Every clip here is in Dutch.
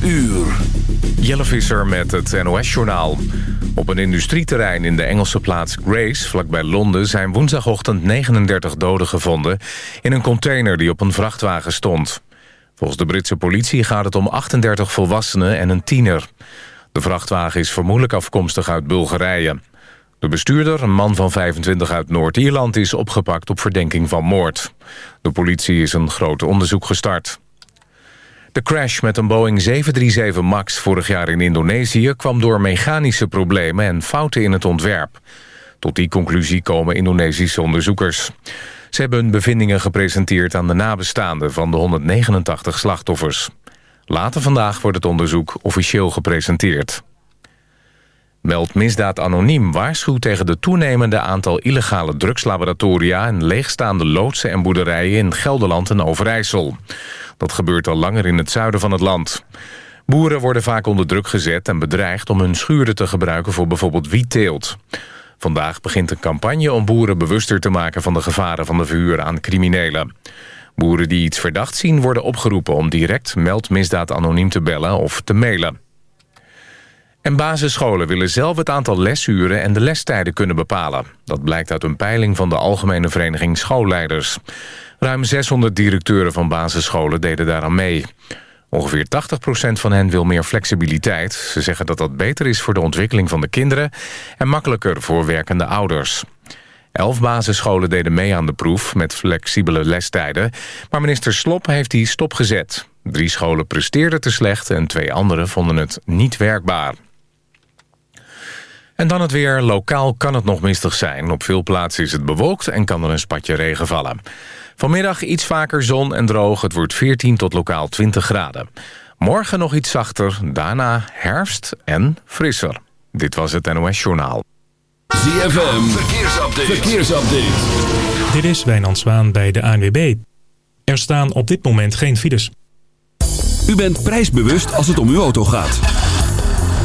12 uur. Jelle Visser met het NOS-journaal. Op een industrieterrein in de Engelse plaats Grace, vlakbij Londen... zijn woensdagochtend 39 doden gevonden... in een container die op een vrachtwagen stond. Volgens de Britse politie gaat het om 38 volwassenen en een tiener. De vrachtwagen is vermoedelijk afkomstig uit Bulgarije. De bestuurder, een man van 25 uit Noord-Ierland... is opgepakt op verdenking van moord. De politie is een groot onderzoek gestart. De crash met een Boeing 737 MAX vorig jaar in Indonesië... kwam door mechanische problemen en fouten in het ontwerp. Tot die conclusie komen Indonesische onderzoekers. Ze hebben hun bevindingen gepresenteerd aan de nabestaanden... van de 189 slachtoffers. Later vandaag wordt het onderzoek officieel gepresenteerd. Meld Misdaad Anoniem waarschuwt tegen de toenemende aantal illegale drugslaboratoria... en leegstaande loodsen en boerderijen in Gelderland en Overijssel. Dat gebeurt al langer in het zuiden van het land. Boeren worden vaak onder druk gezet en bedreigd om hun schuren te gebruiken voor bijvoorbeeld wietteelt. Vandaag begint een campagne om boeren bewuster te maken van de gevaren van de verhuur aan criminelen. Boeren die iets verdacht zien worden opgeroepen om direct meld misdaad anoniem te bellen of te mailen. En basisscholen willen zelf het aantal lesuren en de lestijden kunnen bepalen. Dat blijkt uit een peiling van de Algemene Vereniging Schoolleiders. Ruim 600 directeuren van basisscholen deden daaraan mee. Ongeveer 80% van hen wil meer flexibiliteit. Ze zeggen dat dat beter is voor de ontwikkeling van de kinderen... en makkelijker voor werkende ouders. Elf basisscholen deden mee aan de proef met flexibele lestijden... maar minister Slop heeft die stopgezet. Drie scholen presteerden te slecht en twee andere vonden het niet werkbaar. En dan het weer. Lokaal kan het nog mistig zijn. Op veel plaatsen is het bewolkt en kan er een spatje regen vallen. Vanmiddag iets vaker zon en droog. Het wordt 14 tot lokaal 20 graden. Morgen nog iets zachter, daarna herfst en frisser. Dit was het NOS Journaal. ZFM, verkeersupdate. verkeersupdate. Dit is Wijnand Zwaan bij de ANWB. Er staan op dit moment geen files. U bent prijsbewust als het om uw auto gaat.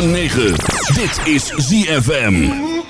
106.9. Dit is ZFM.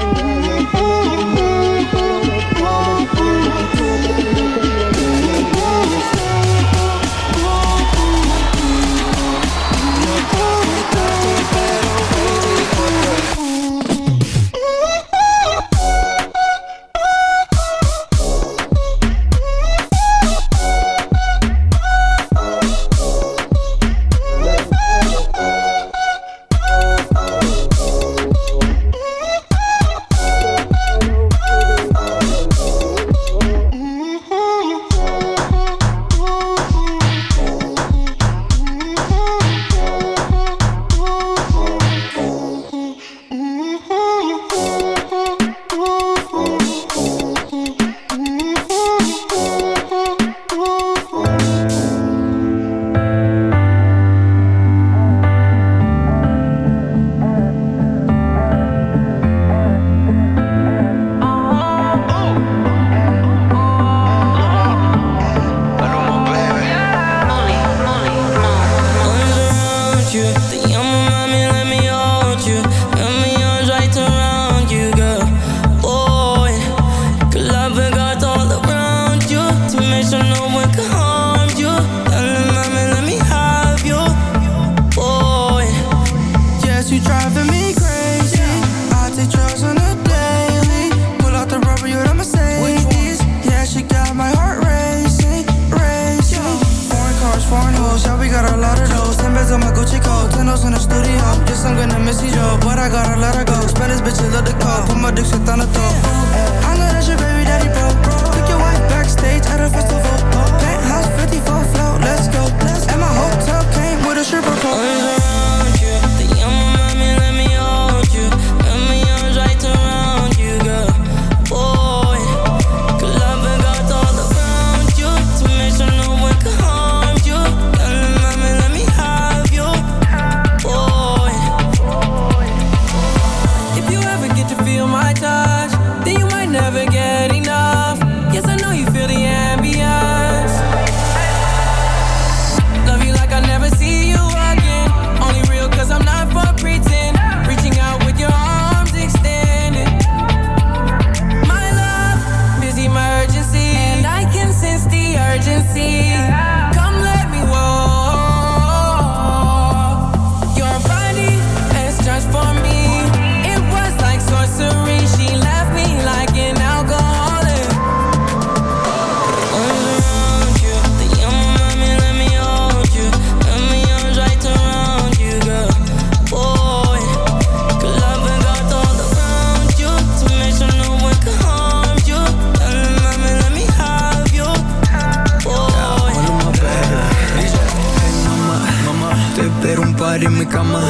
cama.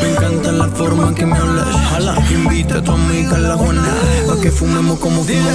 Me encanta la forma en que me hablas. Jala, invita a tu amiga a la. Pa' que fumemos como fumamos.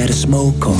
jet a smoke on.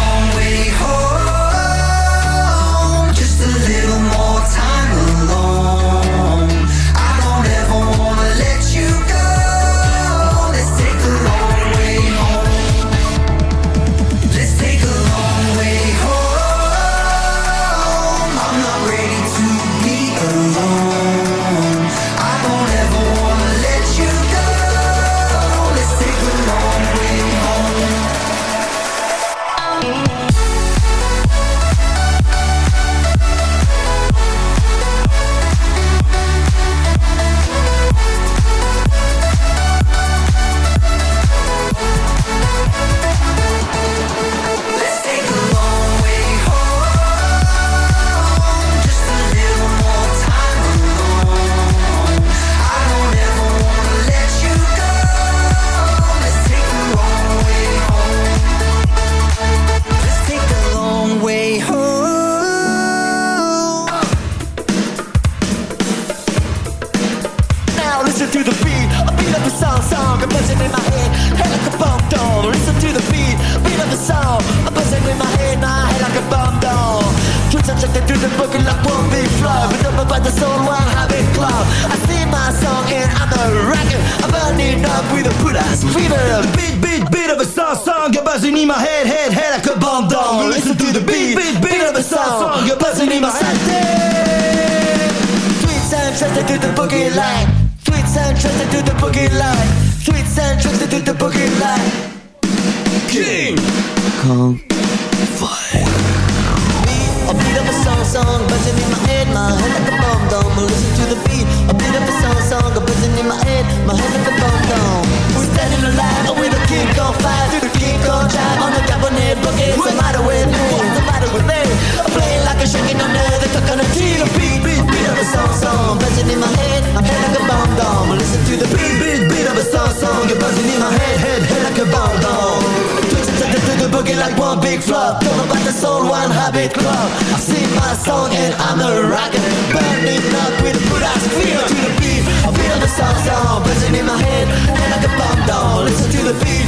my head, head, head like a bomb doll. Listen to the beat, beat, beat of a song, song, you're buzzing in my head. Sweet sound trusted to the boogie line. Sweet sound trusted to the boogie line. Sweet sound trusted to the boogie line. King Kong Fire. A beat of a song, song, buzzing in my head, my head like a bomb dome. Listen to the beat, a beat of a song, song, buzzing in my head, my head like a bomb dome. We're standing alive with a king on fire, through on the cabinet boogie. What's the matter with me? What's the matter with me? I'm playing like a shaking under the coconut tree. The beat, beat, beat of a song, song, buzzing in my head, my head like a bomb dome. Listen to the beat, beat, beat of a song, song, you're buzzing in my head, head, head like a bomb dome. Twist it to the boogie like one big flop. Don't know about the soul, one habit club. I sing my song and I'm a rocker. Burning up with a ass feel to the beat. Beat of a song song, buzzing in my head, head like a bomb down. Listen to the beat,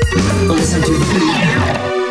Listen to the beat.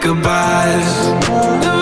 goodbyes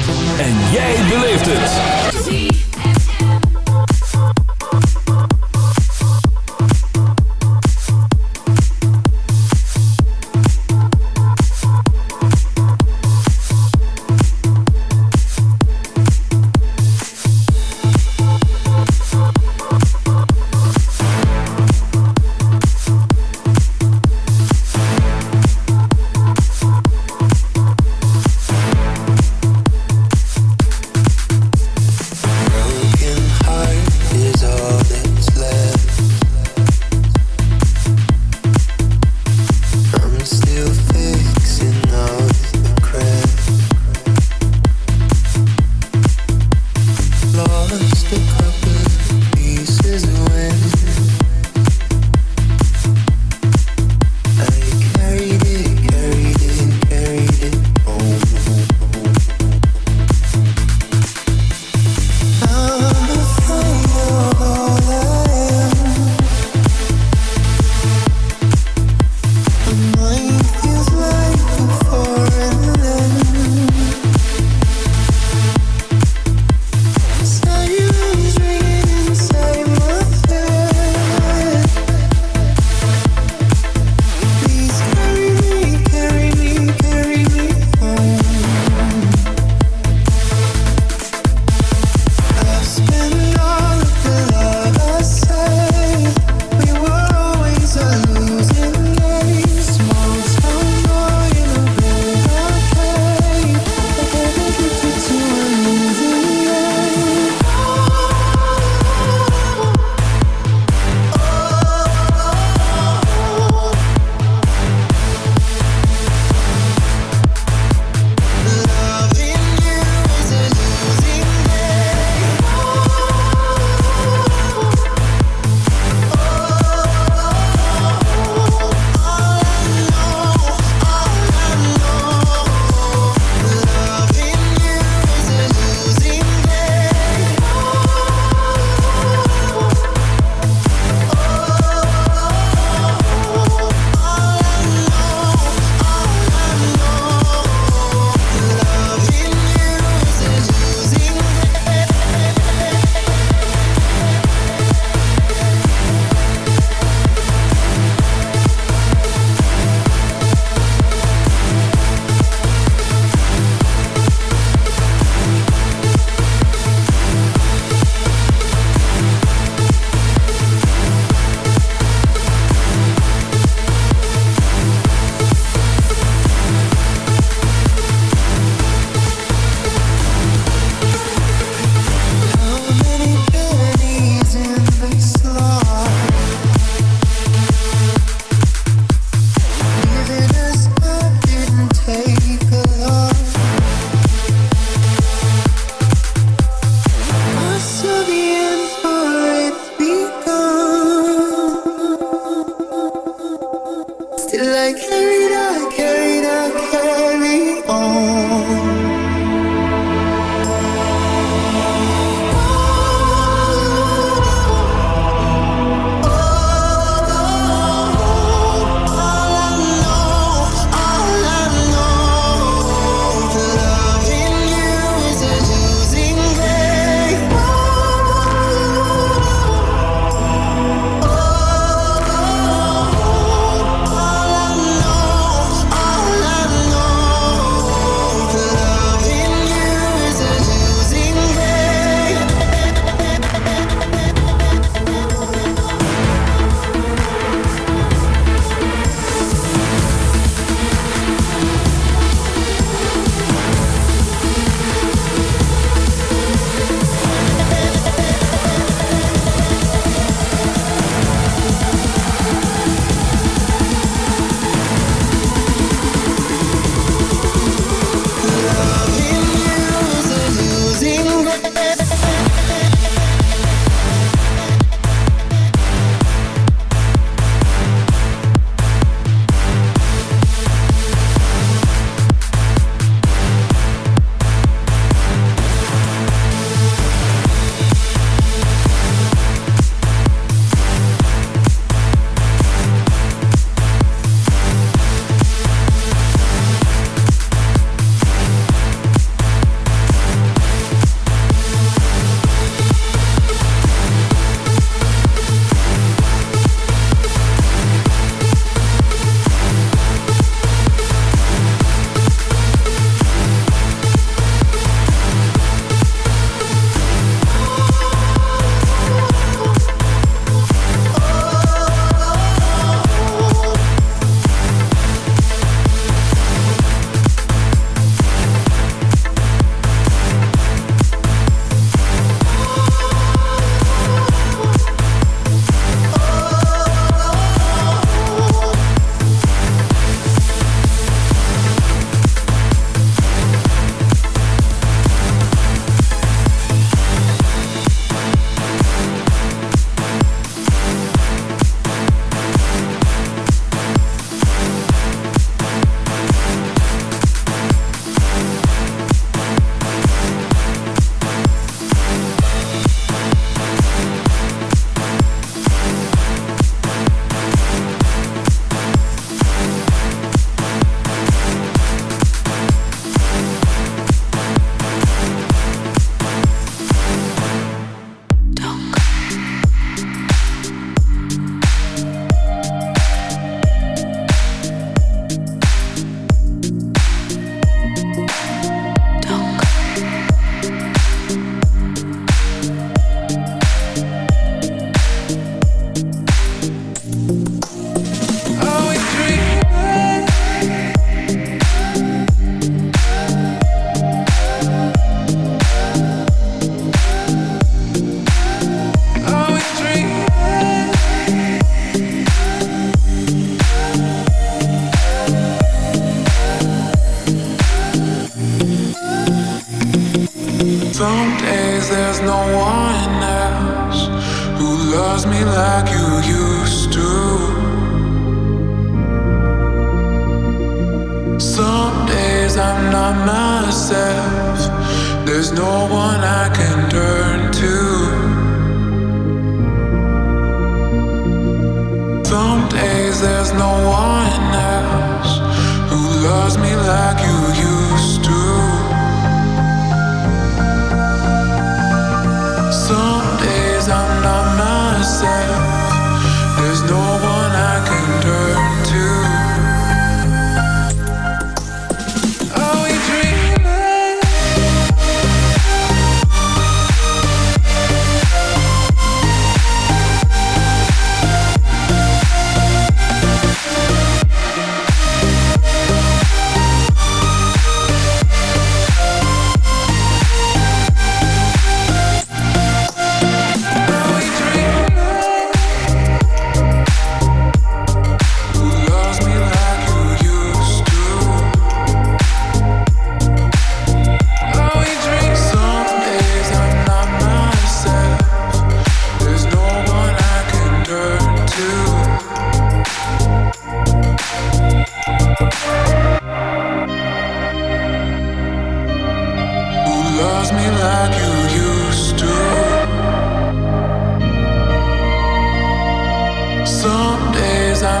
no one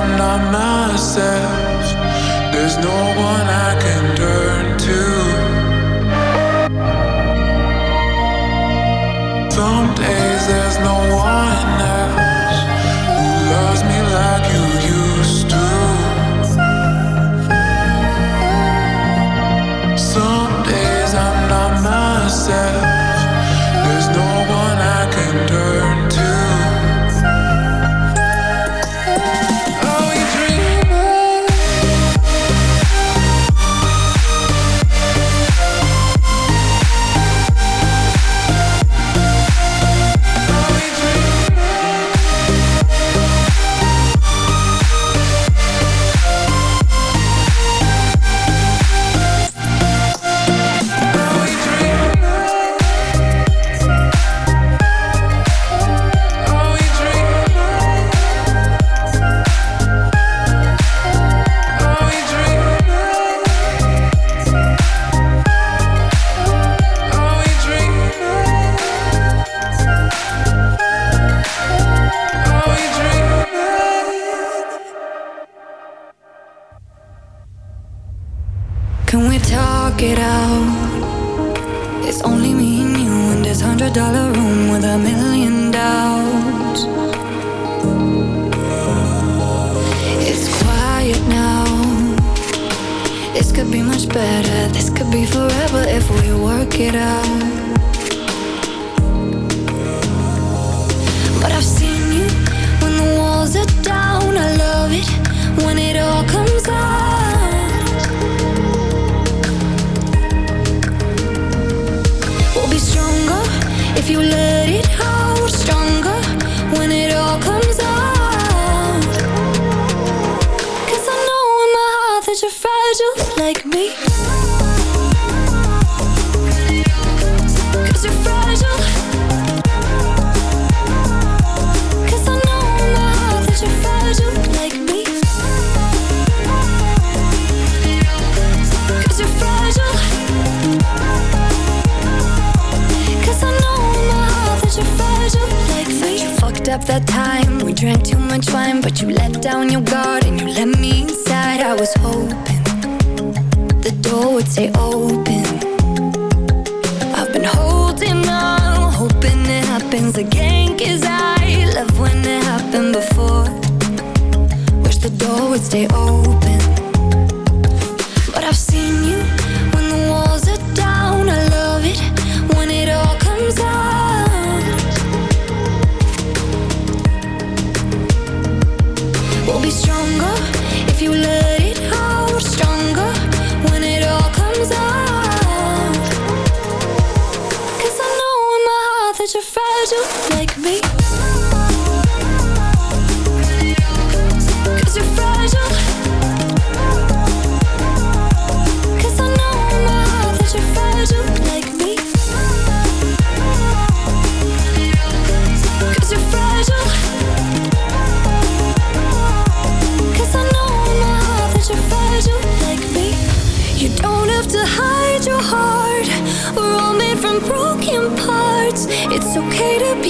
I'm not myself. There's no one I can turn to. Some days there's no one.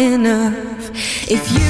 enough. If you